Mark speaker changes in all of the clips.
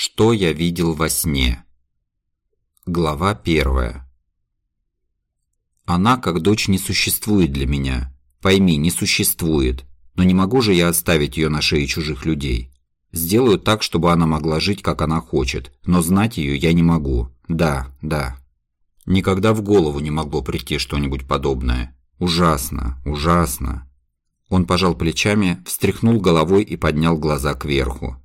Speaker 1: Что я видел во сне? Глава первая. Она, как дочь, не существует для меня. Пойми, не существует. Но не могу же я оставить ее на шее чужих людей. Сделаю так, чтобы она могла жить, как она хочет, но знать ее я не могу. Да, да. Никогда в голову не могло прийти что-нибудь подобное. Ужасно, ужасно. Он пожал плечами, встряхнул головой и поднял глаза кверху.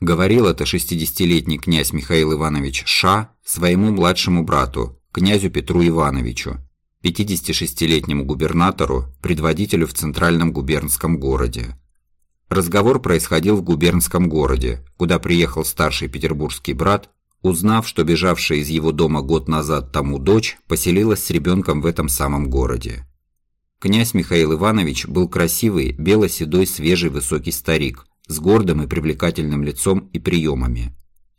Speaker 1: Говорил это 60-летний князь Михаил Иванович Ша своему младшему брату, князю Петру Ивановичу, 56-летнему губернатору, предводителю в центральном губернском городе. Разговор происходил в губернском городе, куда приехал старший петербургский брат, узнав, что бежавшая из его дома год назад тому дочь поселилась с ребенком в этом самом городе. Князь Михаил Иванович был красивый, бело-седой, свежий, высокий старик, с гордым и привлекательным лицом и приемами.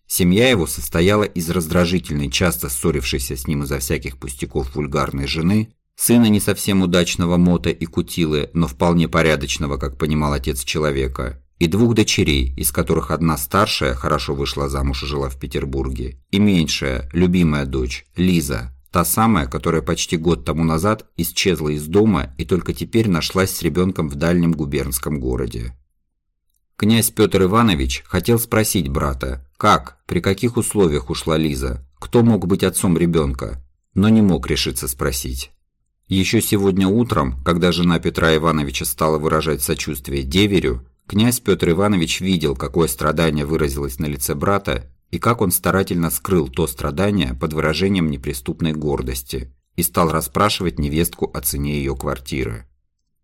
Speaker 1: Семья его состояла из раздражительной, часто ссорившейся с ним из-за всяких пустяков вульгарной жены, сына не совсем удачного Мота и Кутилы, но вполне порядочного, как понимал отец человека, и двух дочерей, из которых одна старшая хорошо вышла замуж и жила в Петербурге, и меньшая, любимая дочь, Лиза, Та самая, которая почти год тому назад исчезла из дома и только теперь нашлась с ребенком в дальнем губернском городе. Князь Петр Иванович хотел спросить брата, как, при каких условиях ушла Лиза, кто мог быть отцом ребенка, но не мог решиться спросить. Еще сегодня утром, когда жена Петра Ивановича стала выражать сочувствие деверю, князь Петр Иванович видел, какое страдание выразилось на лице брата и как он старательно скрыл то страдание под выражением неприступной гордости и стал расспрашивать невестку о цене ее квартиры.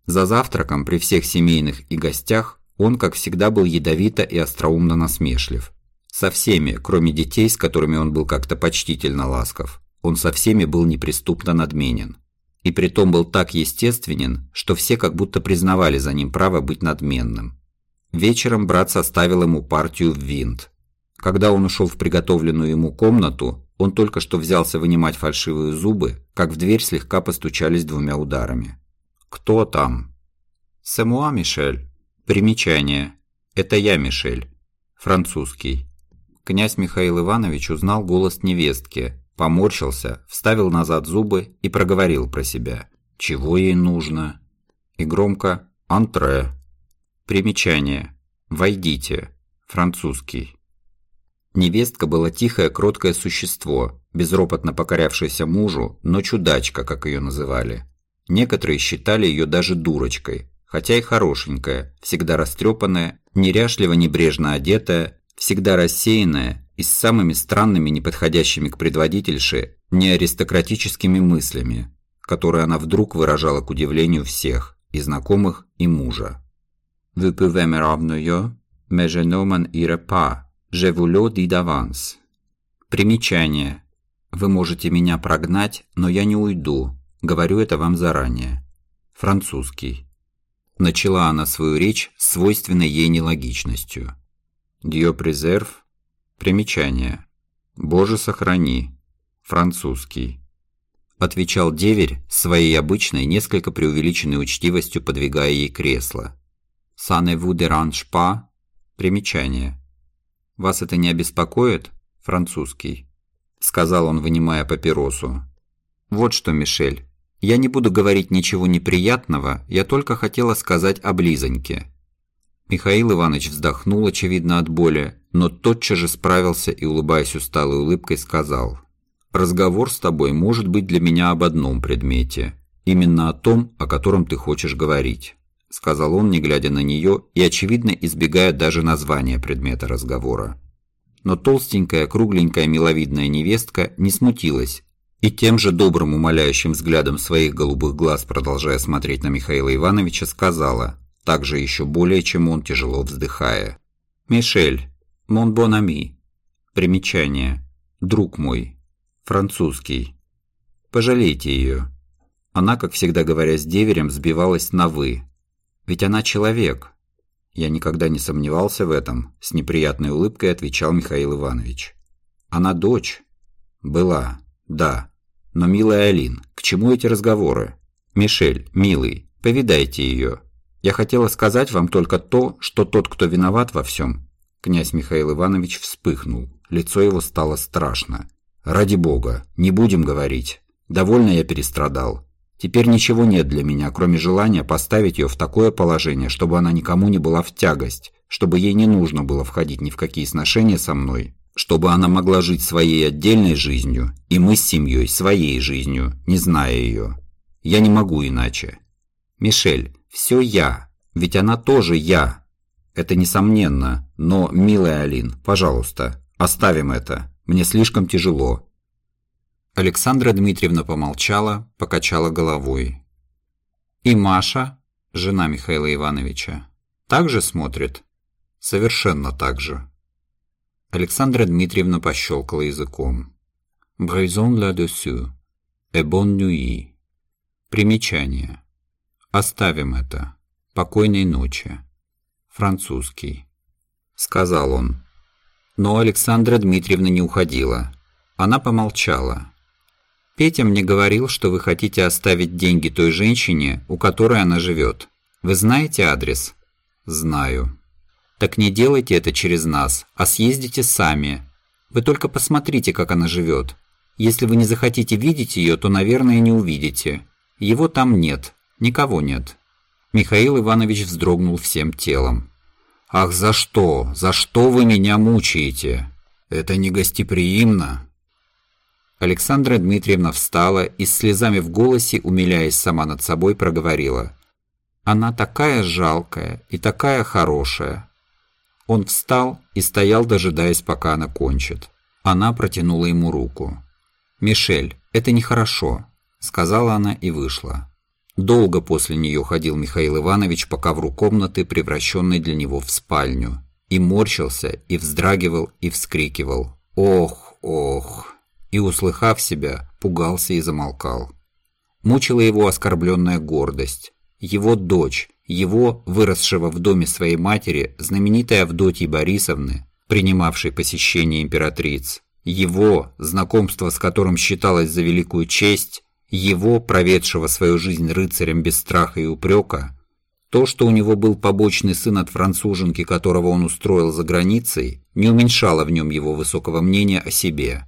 Speaker 1: За завтраком при всех семейных и гостях он, как всегда, был ядовито и остроумно насмешлив. Со всеми, кроме детей, с которыми он был как-то почтительно ласков, он со всеми был неприступно надменен. И притом был так естественен, что все как будто признавали за ним право быть надменным. Вечером брат составил ему партию в винт, когда он ушел в приготовленную ему комнату, он только что взялся вынимать фальшивые зубы, как в дверь слегка постучались двумя ударами. «Кто там?» «Сэмуа, Мишель». Примечание. «Это я, Мишель». Французский. Князь Михаил Иванович узнал голос невестки, поморщился, вставил назад зубы и проговорил про себя. «Чего ей нужно?» И громко «Антре». Примечание. «Войдите». Французский. Невестка была тихое, кроткое существо, безропотно покорявшееся мужу, но чудачка, как ее называли. Некоторые считали ее даже дурочкой, хотя и хорошенькая, всегда растрепанная, неряшливо небрежно одетая, всегда рассеянная и с самыми странными, неподходящими к предводительше, неаристократическими мыслями, которые она вдруг выражала к удивлению всех, и знакомых, и мужа. «Vous pouvez me ramener, mais je irai pas», Je vous le dis d'avance. Примечание. Вы можете меня прогнать, но я не уйду. Говорю это вам заранее. Французский. Начала она свою речь свойственной ей нелогичностью. Dieu préserve. Примечание. Боже сохрани. Французский. Отвечал деверь своей обычной, несколько преувеличенной учтивостью, подвигая ей кресло. «Ça ne vous dérange pas?» Примечание. «Вас это не обеспокоит?» «Французский», – сказал он, вынимая папиросу. «Вот что, Мишель, я не буду говорить ничего неприятного, я только хотела сказать о близоньке». Михаил Иванович вздохнул, очевидно, от боли, но тотчас же справился и, улыбаясь усталой улыбкой, сказал «Разговор с тобой может быть для меня об одном предмете, именно о том, о котором ты хочешь говорить». – сказал он, не глядя на нее и, очевидно, избегая даже названия предмета разговора. Но толстенькая, кругленькая, миловидная невестка не смутилась и тем же добрым умоляющим взглядом своих голубых глаз, продолжая смотреть на Михаила Ивановича, сказала, также еще более, чем он, тяжело вздыхая. «Мишель, мон бон ами». Примечание. «Друг мой». Французский. «Пожалейте ее». Она, как всегда говоря с деверем, сбивалась на «вы», ведь она человек. Я никогда не сомневался в этом, с неприятной улыбкой отвечал Михаил Иванович. Она дочь? Была, да. Но, милая Алин, к чему эти разговоры? Мишель, милый, повидайте ее. Я хотела сказать вам только то, что тот, кто виноват во всем, Князь Михаил Иванович вспыхнул, лицо его стало страшно. «Ради бога, не будем говорить. Довольно я перестрадал. Теперь ничего нет для меня, кроме желания поставить ее в такое положение, чтобы она никому не была в тягость, чтобы ей не нужно было входить ни в какие сношения со мной, чтобы она могла жить своей отдельной жизнью, и мы с семьей своей жизнью, не зная ее. Я не могу иначе. Мишель, все я, ведь она тоже я. Это несомненно, но, милая Алин, пожалуйста, оставим это. Мне слишком тяжело. Александра Дмитриевна помолчала, покачала головой. И Маша, жена Михаила Ивановича, также смотрит? Совершенно так же. Александра Дмитриевна пощелкала языком. «Браизон là-dessus. Et bonne nuit». Примечание. Оставим это. Покойной ночи. Французский. Сказал он. Но Александра Дмитриевна не уходила. Она помолчала. Петя мне говорил, что вы хотите оставить деньги той женщине, у которой она живет. Вы знаете адрес? Знаю. Так не делайте это через нас, а съездите сами. Вы только посмотрите, как она живет. Если вы не захотите видеть ее, то, наверное, не увидите. Его там нет, никого нет. Михаил Иванович вздрогнул всем телом. «Ах, за что? За что вы меня мучаете? Это не гостеприимно!» Александра Дмитриевна встала и с слезами в голосе, умиляясь сама над собой, проговорила. «Она такая жалкая и такая хорошая. Он встал и стоял, дожидаясь, пока она кончит. Она протянула ему руку. «Мишель, это нехорошо», — сказала она и вышла. Долго после нее ходил Михаил Иванович по ковру комнаты, превращенной для него в спальню, и морщился, и вздрагивал, и вскрикивал «Ох, ох!» и, услыхав себя, пугался и замолкал. Мучила его оскорбленная гордость. Его дочь, его, выросшего в доме своей матери, знаменитой Авдотьи Борисовны, принимавшей посещение императриц, его, знакомство с которым считалось за великую честь, его, проведшего свою жизнь рыцарем без страха и упрека, то, что у него был побочный сын от француженки, которого он устроил за границей, не уменьшало в нем его высокого мнения о себе.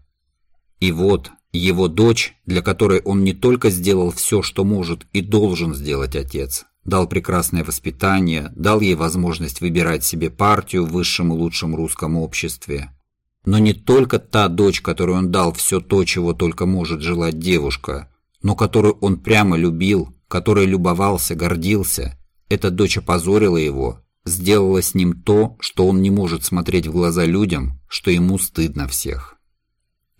Speaker 1: И вот его дочь, для которой он не только сделал все, что может и должен сделать отец, дал прекрасное воспитание, дал ей возможность выбирать себе партию в высшем и лучшем русском обществе. Но не только та дочь, которой он дал все то, чего только может желать девушка, но которую он прямо любил, которой любовался, гордился, эта дочь опозорила его, сделала с ним то, что он не может смотреть в глаза людям, что ему стыдно всех.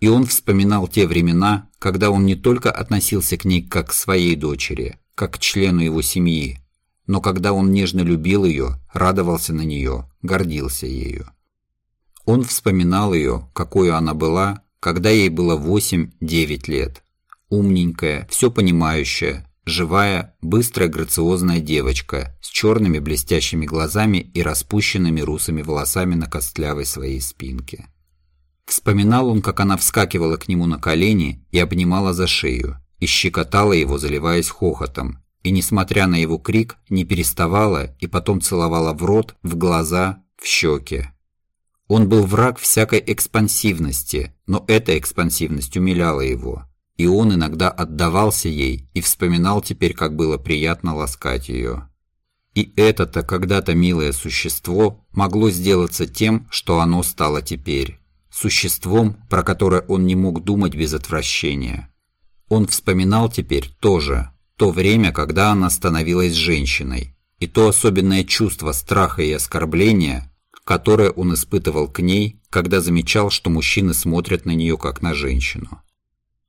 Speaker 1: И он вспоминал те времена, когда он не только относился к ней как к своей дочери, как члену его семьи, но когда он нежно любил ее, радовался на нее, гордился ею. Он вспоминал ее, какой она была, когда ей было 8-9 лет. Умненькая, все понимающая, живая, быстрая, грациозная девочка с черными блестящими глазами и распущенными русыми волосами на костлявой своей спинке. Вспоминал он, как она вскакивала к нему на колени и обнимала за шею, и щекотала его, заливаясь хохотом, и, несмотря на его крик, не переставала и потом целовала в рот, в глаза, в щеки. Он был враг всякой экспансивности, но эта экспансивность умиляла его, и он иногда отдавался ей и вспоминал теперь, как было приятно ласкать ее. И это-то когда-то милое существо могло сделаться тем, что оно стало теперь. Существом, про которое он не мог думать без отвращения. Он вспоминал теперь тоже то время, когда она становилась женщиной, и то особенное чувство страха и оскорбления, которое он испытывал к ней, когда замечал, что мужчины смотрят на нее как на женщину.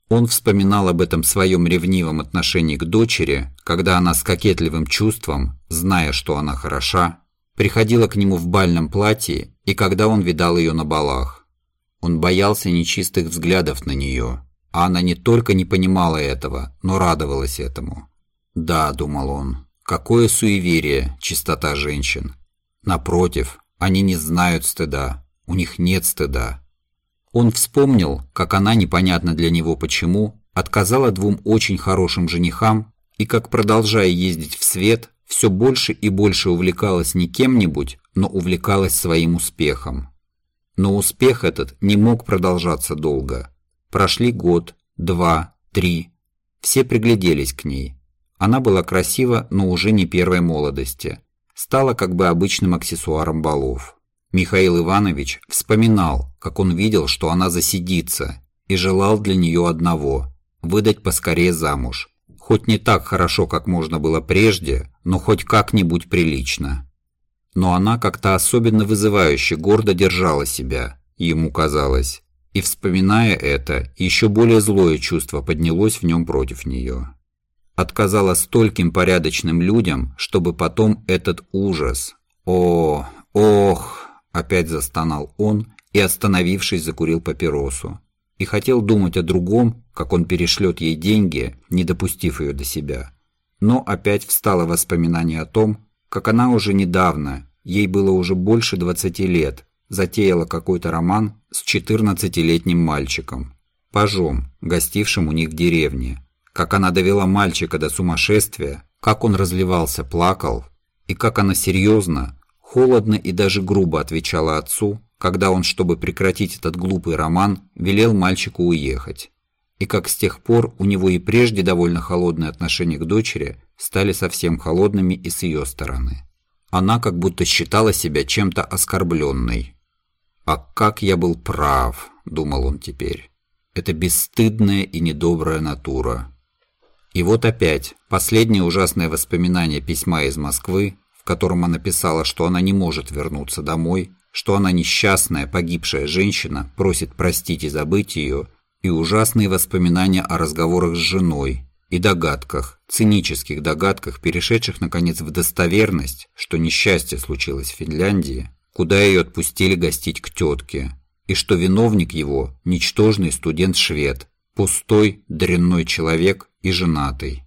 Speaker 1: Он вспоминал об этом своем ревнивом отношении к дочери, когда она с кокетливым чувством, зная, что она хороша, приходила к нему в бальном платье и когда он видал ее на балах. Он боялся нечистых взглядов на нее, она не только не понимала этого, но радовалась этому. «Да», — думал он, — «какое суеверие, чистота женщин. Напротив, они не знают стыда, у них нет стыда». Он вспомнил, как она, непонятно для него почему, отказала двум очень хорошим женихам и как, продолжая ездить в свет, все больше и больше увлекалась не кем-нибудь, но увлекалась своим успехом. Но успех этот не мог продолжаться долго. Прошли год, два, три. Все пригляделись к ней. Она была красива, но уже не первой молодости. Стала как бы обычным аксессуаром балов. Михаил Иванович вспоминал, как он видел, что она засидится, и желал для нее одного – выдать поскорее замуж. Хоть не так хорошо, как можно было прежде, но хоть как-нибудь прилично. Но она как-то особенно вызывающе гордо держала себя, ему казалось. И вспоминая это, еще более злое чувство поднялось в нем против нее. Отказала стольким порядочным людям, чтобы потом этот ужас. О, ох, опять застонал он и, остановившись, закурил папиросу. И хотел думать о другом, как он перешлет ей деньги, не допустив ее до себя. Но опять встало воспоминание о том, как она уже недавно, ей было уже больше 20 лет, затеяла какой-то роман с 14-летним мальчиком, пажом, гостившим у них в деревне. Как она довела мальчика до сумасшествия, как он разливался, плакал, и как она серьезно, холодно и даже грубо отвечала отцу, когда он, чтобы прекратить этот глупый роман, велел мальчику уехать. И как с тех пор у него и прежде довольно холодные отношения к дочери стали совсем холодными и с ее стороны. Она как будто считала себя чем-то оскорбленной. «А как я был прав», — думал он теперь. «Это бесстыдная и недобрая натура». И вот опять последнее ужасное воспоминание письма из Москвы, в котором она писала, что она не может вернуться домой, что она несчастная, погибшая женщина, просит простить и забыть ее, и ужасные воспоминания о разговорах с женой, и догадках, цинических догадках, перешедших наконец в достоверность, что несчастье случилось в Финляндии, куда ее отпустили гостить к тетке, и что виновник его – ничтожный студент-швед, пустой, дрянной человек и женатый.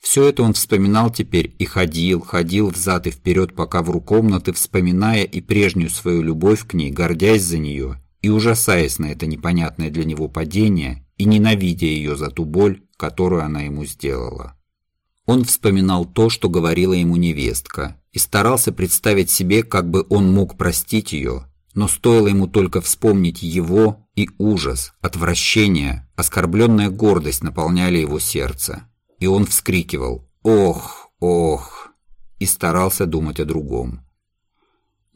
Speaker 1: Все это он вспоминал теперь и ходил, ходил взад и вперед по ковру комнаты, вспоминая и прежнюю свою любовь к ней, гордясь за нее и ужасаясь на это непонятное для него падение и ненавидя ее за ту боль, которую она ему сделала. Он вспоминал то, что говорила ему невестка, и старался представить себе, как бы он мог простить ее, но стоило ему только вспомнить его, и ужас, отвращение, оскорбленная гордость наполняли его сердце. И он вскрикивал «Ох, ох!» и старался думать о другом.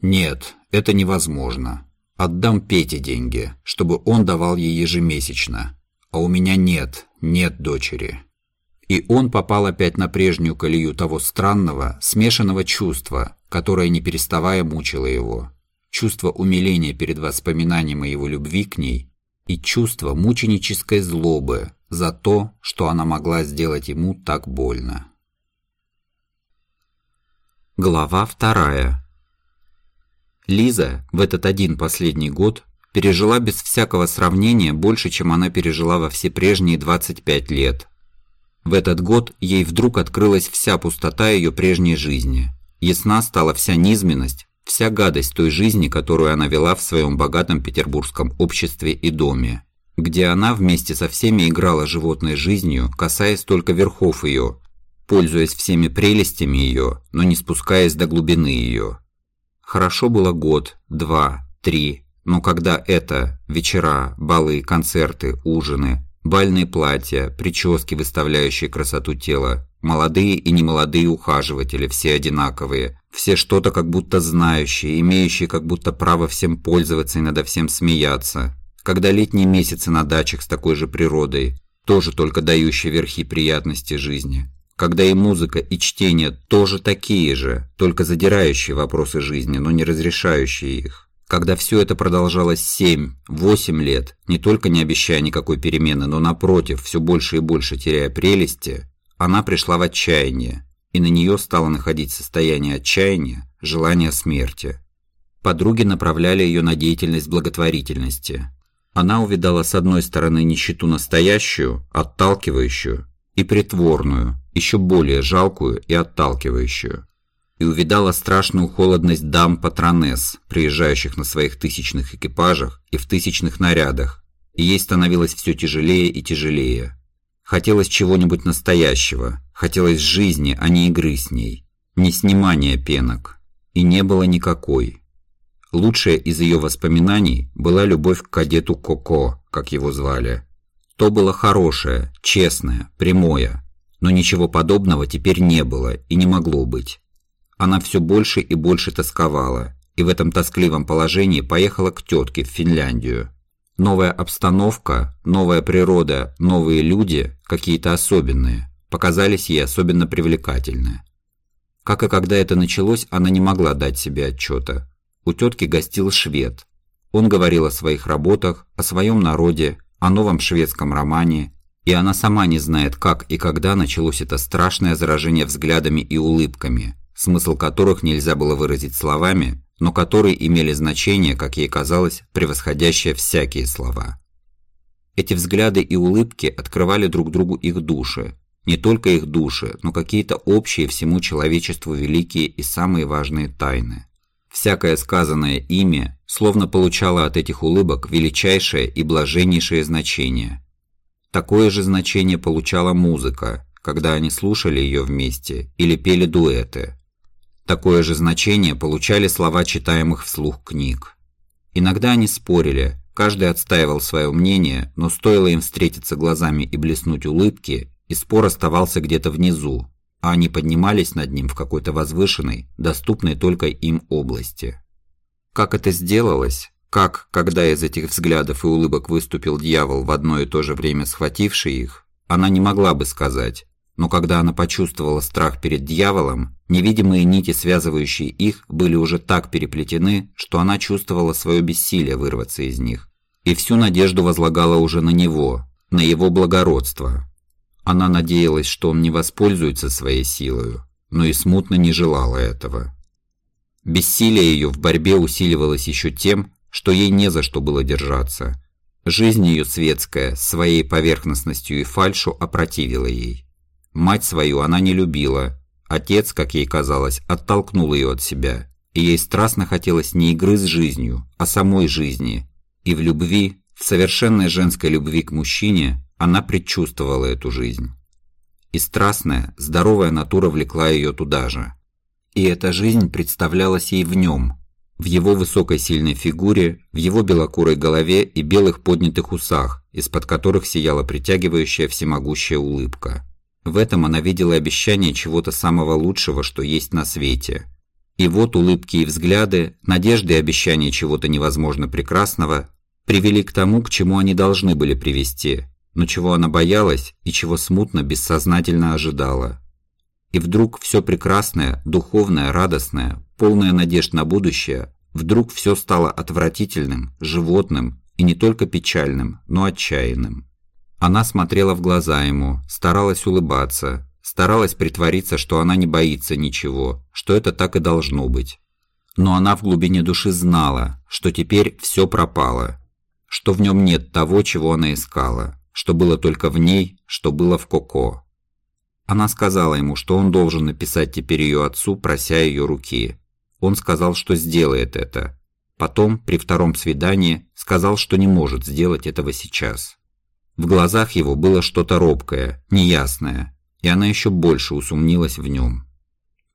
Speaker 1: «Нет, это невозможно. Отдам Пете деньги, чтобы он давал ей ежемесячно. А у меня нет, нет дочери. И он попал опять на прежнюю колею того странного, смешанного чувства, которое не переставая мучило его. Чувство умиления перед воспоминанием о его любви к ней и чувство мученической злобы за то, что она могла сделать ему так больно. Глава вторая. Лиза в этот один последний год пережила без всякого сравнения больше, чем она пережила во все прежние 25 лет. В этот год ей вдруг открылась вся пустота ее прежней жизни. Ясна стала вся низменность, вся гадость той жизни, которую она вела в своем богатом петербургском обществе и доме, где она вместе со всеми играла животной жизнью, касаясь только верхов ее, пользуясь всеми прелестями ее, но не спускаясь до глубины ее. Хорошо было год, два, три, но когда это вечера, балы, концерты, ужины, бальные платья, прически, выставляющие красоту тела, молодые и немолодые ухаживатели, все одинаковые, все что-то как будто знающие, имеющие как будто право всем пользоваться и надо всем смеяться, когда летние месяцы на дачах с такой же природой, тоже только дающие верхи приятности жизни, когда и музыка, и чтение тоже такие же, только задирающие вопросы жизни, но не разрешающие их когда все это продолжалось 7-8 лет, не только не обещая никакой перемены, но напротив, все больше и больше теряя прелести, она пришла в отчаяние, и на нее стало находить состояние отчаяния, желания смерти. Подруги направляли ее на деятельность благотворительности. Она увидала с одной стороны нищету настоящую, отталкивающую, и притворную, еще более жалкую и отталкивающую и увидала страшную холодность дам-патронесс, приезжающих на своих тысячных экипажах и в тысячных нарядах, и ей становилось все тяжелее и тяжелее. Хотелось чего-нибудь настоящего, хотелось жизни, а не игры с ней. не снимание пенок, и не было никакой. Лучшая из ее воспоминаний была любовь к кадету Коко, как его звали. То было хорошее, честное, прямое, но ничего подобного теперь не было и не могло быть. Она все больше и больше тосковала, и в этом тоскливом положении поехала к тетке в Финляндию. Новая обстановка, новая природа, новые люди, какие-то особенные, показались ей особенно привлекательны. Как и когда это началось, она не могла дать себе отчета. У тетки гостил швед. Он говорил о своих работах, о своем народе, о новом шведском романе, и она сама не знает, как и когда началось это страшное заражение взглядами и улыбками, смысл которых нельзя было выразить словами, но которые имели значение, как ей казалось, превосходящее всякие слова. Эти взгляды и улыбки открывали друг другу их души, не только их души, но какие-то общие всему человечеству великие и самые важные тайны. Всякое сказанное ими словно получало от этих улыбок величайшее и блаженнейшее значение. Такое же значение получала музыка, когда они слушали ее вместе или пели дуэты. Такое же значение получали слова читаемых вслух книг. Иногда они спорили, каждый отстаивал свое мнение, но стоило им встретиться глазами и блеснуть улыбки, и спор оставался где-то внизу, а они поднимались над ним в какой-то возвышенной, доступной только им области. Как это сделалось, как, когда из этих взглядов и улыбок выступил дьявол в одно и то же время схвативший их, она не могла бы сказать, но когда она почувствовала страх перед дьяволом, невидимые нити, связывающие их, были уже так переплетены, что она чувствовала свое бессилие вырваться из них. И всю надежду возлагала уже на него, на его благородство. Она надеялась, что он не воспользуется своей силой, но и смутно не желала этого. Бессилие ее в борьбе усиливалось еще тем, что ей не за что было держаться. Жизнь ее светская, своей поверхностностью и фальшу опротивила ей. Мать свою она не любила. Отец, как ей казалось, оттолкнул ее от себя. И ей страстно хотелось не игры с жизнью, а самой жизни. И в любви, в совершенной женской любви к мужчине, она предчувствовала эту жизнь. И страстная, здоровая натура влекла ее туда же. И эта жизнь представлялась ей в нем, в его высокой сильной фигуре, в его белокурой голове и белых поднятых усах, из-под которых сияла притягивающая всемогущая улыбка. В этом она видела обещание чего-то самого лучшего, что есть на свете. И вот улыбки и взгляды, надежды и обещания чего-то невозможно прекрасного привели к тому, к чему они должны были привести, но чего она боялась и чего смутно, бессознательно ожидала. И вдруг все прекрасное, духовное, радостное, полное надежд на будущее, вдруг все стало отвратительным, животным и не только печальным, но отчаянным. Она смотрела в глаза ему, старалась улыбаться, старалась притвориться, что она не боится ничего, что это так и должно быть. Но она в глубине души знала, что теперь все пропало, что в нем нет того, чего она искала, что было только в ней, что было в Коко. Она сказала ему, что он должен написать теперь ее отцу, прося ее руки. Он сказал, что сделает это. Потом, при втором свидании, сказал, что не может сделать этого сейчас. В глазах его было что-то робкое, неясное, и она еще больше усомнилась в нем.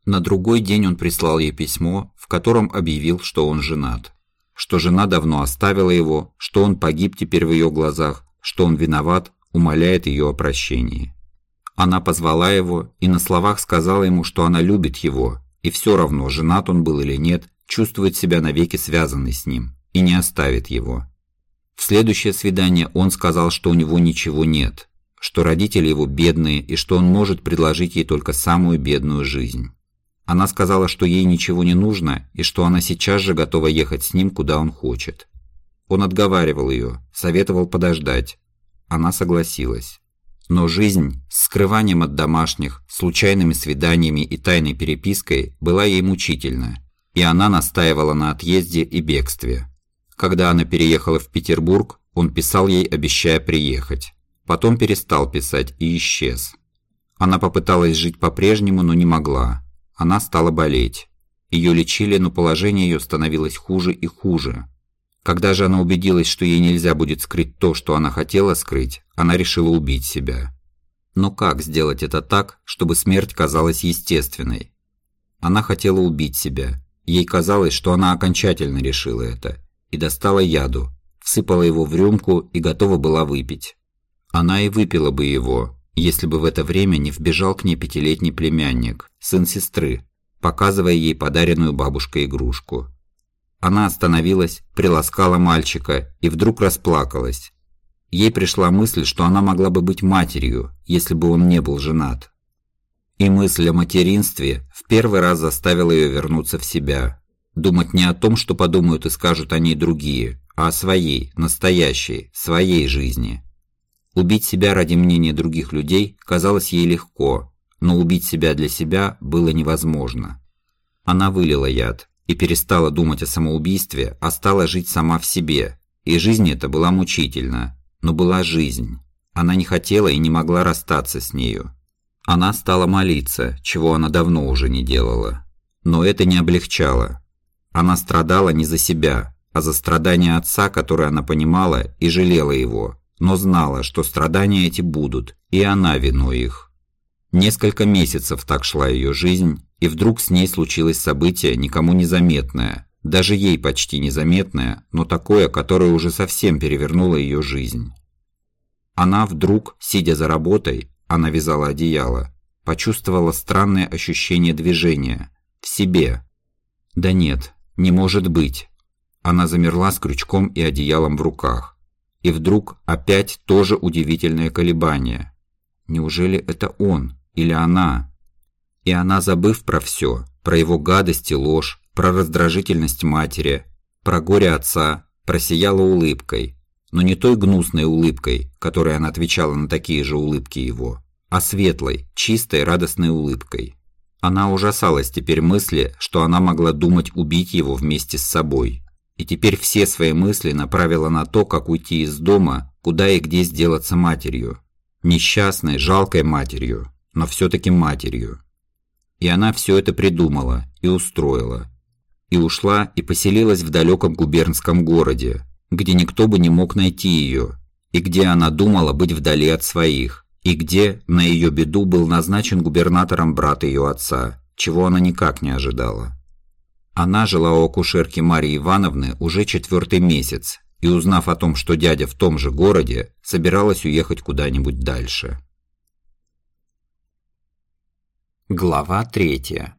Speaker 1: На другой день он прислал ей письмо, в котором объявил, что он женат, что жена давно оставила его, что он погиб теперь в ее глазах, что он виноват, умоляет ее о прощении. Она позвала его и на словах сказала ему, что она любит его, и все равно, женат он был или нет, чувствует себя навеки связанной с ним и не оставит его. В следующее свидание он сказал, что у него ничего нет, что родители его бедные и что он может предложить ей только самую бедную жизнь. Она сказала, что ей ничего не нужно и что она сейчас же готова ехать с ним, куда он хочет. Он отговаривал ее, советовал подождать. Она согласилась. Но жизнь с скрыванием от домашних, случайными свиданиями и тайной перепиской была ей мучительна, и она настаивала на отъезде и бегстве. Когда она переехала в Петербург, он писал ей, обещая приехать. Потом перестал писать и исчез. Она попыталась жить по-прежнему, но не могла. Она стала болеть. Ее лечили, но положение ее становилось хуже и хуже. Когда же она убедилась, что ей нельзя будет скрыть то, что она хотела скрыть, она решила убить себя. Но как сделать это так, чтобы смерть казалась естественной? Она хотела убить себя. Ей казалось, что она окончательно решила это. И достала яду, всыпала его в рюмку и готова была выпить. Она и выпила бы его, если бы в это время не вбежал к ней пятилетний племянник, сын сестры, показывая ей подаренную бабушкой игрушку. Она остановилась, приласкала мальчика и вдруг расплакалась. Ей пришла мысль, что она могла бы быть матерью, если бы он не был женат. И мысль о материнстве в первый раз заставила ее вернуться в себя. Думать не о том, что подумают и скажут о ней другие, а о своей, настоящей, своей жизни. Убить себя ради мнения других людей казалось ей легко, но убить себя для себя было невозможно. Она вылила яд и перестала думать о самоубийстве, а стала жить сама в себе. И жизнь эта была мучительна, но была жизнь. Она не хотела и не могла расстаться с нею. Она стала молиться, чего она давно уже не делала. Но это не облегчало. Она страдала не за себя, а за страдания отца, которые она понимала и жалела его, но знала, что страдания эти будут, и она виной их. Несколько месяцев так шла ее жизнь, и вдруг с ней случилось событие никому незаметное, даже ей почти незаметное, но такое, которое уже совсем перевернуло ее жизнь. Она вдруг, сидя за работой, она вязала одеяло, почувствовала странное ощущение движения в себе. Да нет, не может быть. Она замерла с крючком и одеялом в руках. И вдруг опять тоже удивительное колебание. Неужели это он или она? И она, забыв про все, про его гадость и ложь, про раздражительность матери, про горе отца, просияла улыбкой, но не той гнусной улыбкой, которой она отвечала на такие же улыбки его, а светлой, чистой, радостной улыбкой. Она ужасалась теперь мысли, что она могла думать убить его вместе с собой. И теперь все свои мысли направила на то, как уйти из дома, куда и где сделаться матерью. Несчастной, жалкой матерью, но все-таки матерью. И она все это придумала и устроила. И ушла и поселилась в далеком губернском городе, где никто бы не мог найти ее, и где она думала быть вдали от своих, и где, на ее беду, был назначен губернатором брат ее отца, чего она никак не ожидала. Она жила у акушерки Марии Ивановны уже четвертый месяц, и узнав о том, что дядя в том же городе, собиралась уехать куда-нибудь дальше. Глава третья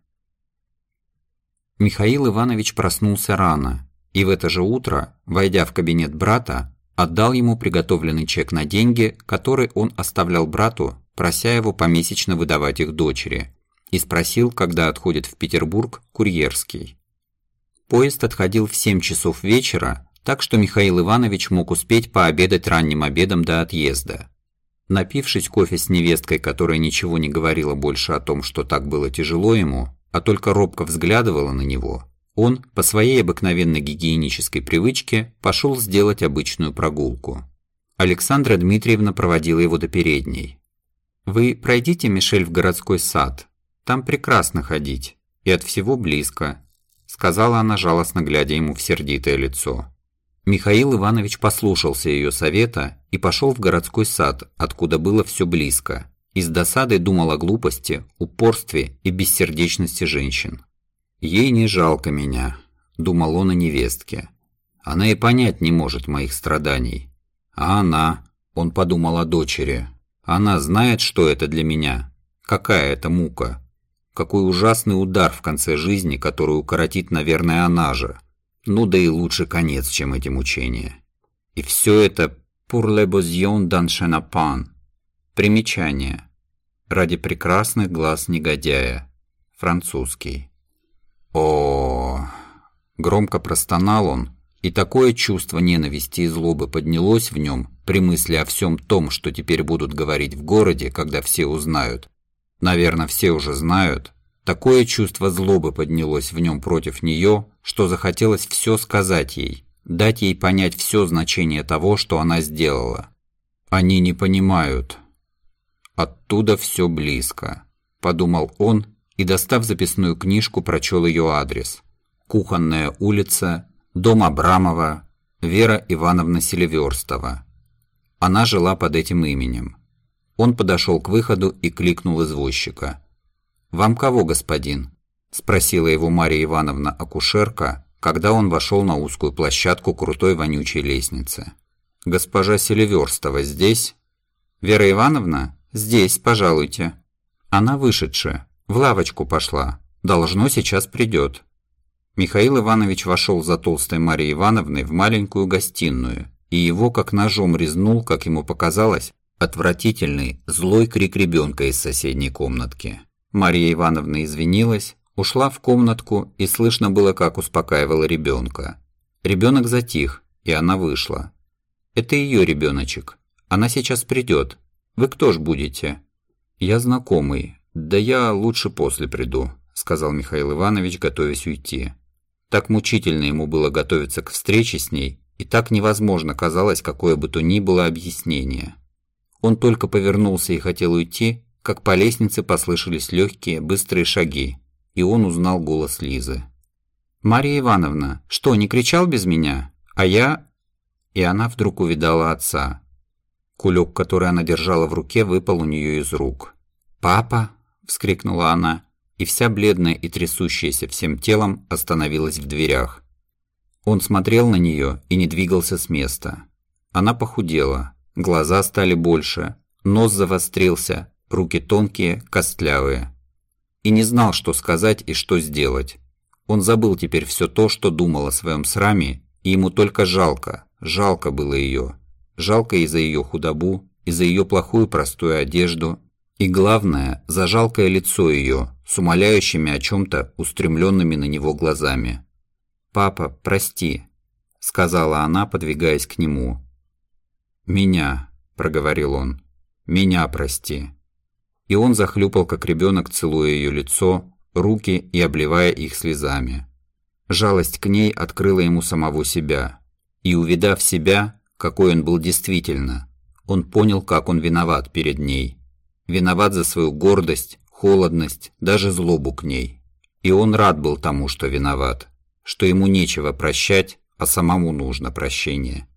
Speaker 1: Михаил Иванович проснулся рано и в это же утро, войдя в кабинет брата, отдал ему приготовленный чек на деньги, который он оставлял брату, прося его помесячно выдавать их дочери, и спросил, когда отходит в Петербург курьерский. Поезд отходил в 7 часов вечера, так что Михаил Иванович мог успеть пообедать ранним обедом до отъезда. Напившись кофе с невесткой, которая ничего не говорила больше о том, что так было тяжело ему, а только робко взглядывала на него, он, по своей обыкновенной гигиенической привычке, пошел сделать обычную прогулку. Александра Дмитриевна проводила его до передней. «Вы пройдите, Мишель, в городской сад. Там прекрасно ходить. И от всего близко», – сказала она, жалостно глядя ему в сердитое лицо. Михаил Иванович послушался ее совета и пошел в городской сад, откуда было все близко, и с досадой думал о глупости, упорстве и бессердечности женщин. «Ей не жалко меня», – думал он о невестке. «Она и понять не может моих страданий. А она», – он подумал о дочери, – «она знает, что это для меня. Какая это мука. Какой ужасный удар в конце жизни, который укоротит, наверное, она же. Ну да и лучше конец, чем эти мучения. И все это «pour le besoin d'un chenapan» – примечание. Ради прекрасных глаз негодяя. Французский. О, громко простонал он, и такое чувство ненависти и злобы поднялось в нем при мысли о всем том, что теперь будут говорить в городе, когда все узнают. Наверное, все уже знают. Такое чувство злобы поднялось в нем против нее, что захотелось все сказать ей, дать ей понять все значение того, что она сделала. Они не понимают. Оттуда все близко, подумал он и, достав записную книжку, прочел ее адрес. Кухонная улица, дом Абрамова, Вера Ивановна Селиверстова. Она жила под этим именем. Он подошел к выходу и кликнул извозчика. «Вам кого, господин?» – спросила его Мария Ивановна-акушерка, когда он вошел на узкую площадку крутой вонючей лестницы. «Госпожа Селиверстова здесь?» «Вера Ивановна? Здесь, пожалуйте». «Она вышедшая, в лавочку пошла. Должно, сейчас придет». Михаил Иванович вошел за толстой Марией Ивановной в маленькую гостиную, и его как ножом резнул, как ему показалось, отвратительный, злой крик ребенка из соседней комнатки. Мария Ивановна извинилась, ушла в комнатку, и слышно было, как успокаивала ребенка. Ребенок затих, и она вышла. «Это ее ребеночек. Она сейчас придет. Вы кто ж будете?» «Я знакомый. Да я лучше после приду», – сказал Михаил Иванович, готовясь уйти. Так мучительно ему было готовиться к встрече с ней, и так невозможно казалось какое бы то ни было объяснение. Он только повернулся и хотел уйти, как по лестнице послышались легкие, быстрые шаги, и он узнал голос Лизы. «Мария Ивановна, что, не кричал без меня? А я...» И она вдруг увидала отца. Кулек, который она держала в руке, выпал у нее из рук. «Папа!» – вскрикнула она и вся бледная и трясущаяся всем телом остановилась в дверях. Он смотрел на нее и не двигался с места. Она похудела, глаза стали больше, нос завострился, руки тонкие, костлявые. И не знал, что сказать и что сделать. Он забыл теперь все то, что думал о своем сраме, и ему только жалко, жалко было ее. Жалко и за ее худобу, и за ее плохую простую одежду, и главное, за жалкое лицо ее, с умоляющими о чем-то устремленными на него глазами. «Папа, прости», — сказала она, подвигаясь к нему. «Меня», — проговорил он, — «меня прости». И он захлюпал, как ребенок, целуя ее лицо, руки и обливая их слезами. Жалость к ней открыла ему самого себя. И увидав себя, какой он был действительно, он понял, как он виноват перед ней виноват за свою гордость, холодность, даже злобу к ней. И он рад был тому, что виноват, что ему нечего прощать, а самому нужно прощение.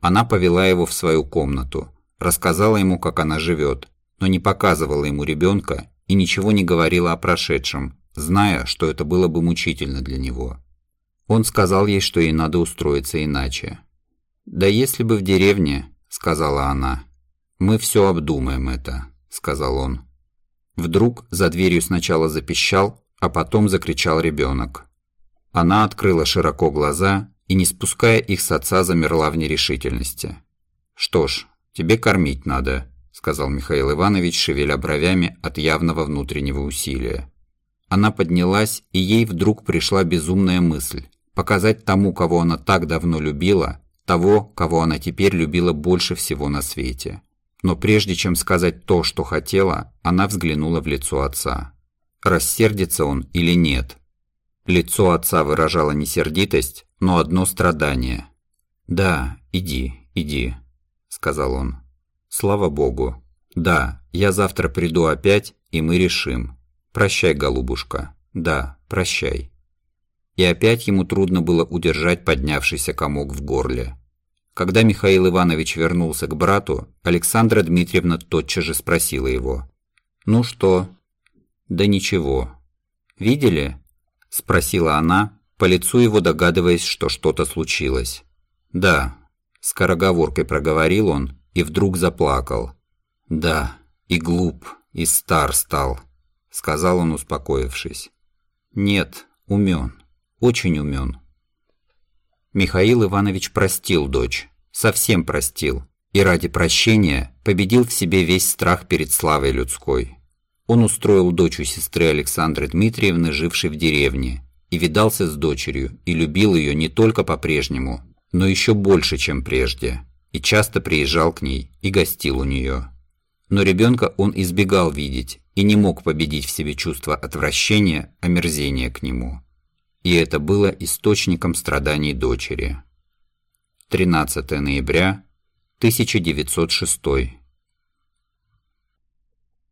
Speaker 1: Она повела его в свою комнату, рассказала ему, как она живет, но не показывала ему ребенка и ничего не говорила о прошедшем, зная, что это было бы мучительно для него. Он сказал ей, что ей надо устроиться иначе. «Да если бы в деревне», — сказала она, — «мы все обдумаем это». – сказал он. Вдруг за дверью сначала запищал, а потом закричал ребенок. Она открыла широко глаза и, не спуская их с отца, замерла в нерешительности. «Что ж, тебе кормить надо», – сказал Михаил Иванович, шевеля бровями от явного внутреннего усилия. Она поднялась, и ей вдруг пришла безумная мысль – показать тому, кого она так давно любила, того, кого она теперь любила больше всего на свете. Но прежде чем сказать то, что хотела, она взглянула в лицо отца. Рассердится он или нет? Лицо отца выражало не сердитость, но одно страдание. «Да, иди, иди», — сказал он. «Слава Богу. Да, я завтра приду опять, и мы решим. Прощай, голубушка. Да, прощай». И опять ему трудно было удержать поднявшийся комок в горле. Когда Михаил Иванович вернулся к брату, Александра Дмитриевна тотчас же спросила его. «Ну что?» «Да ничего». «Видели?» – спросила она, по лицу его догадываясь, что что-то случилось. «Да», – скороговоркой проговорил он и вдруг заплакал. «Да, и глуп, и стар стал», – сказал он, успокоившись. «Нет, умен, очень умен. Михаил Иванович простил дочь, совсем простил, и ради прощения победил в себе весь страх перед славой людской. Он устроил дочь у сестры Александры Дмитриевны, жившей в деревне, и видался с дочерью, и любил ее не только по-прежнему, но еще больше, чем прежде, и часто приезжал к ней и гостил у нее. Но ребенка он избегал видеть и не мог победить в себе чувство отвращения, омерзения к нему и это было источником страданий дочери. 13 ноября 1906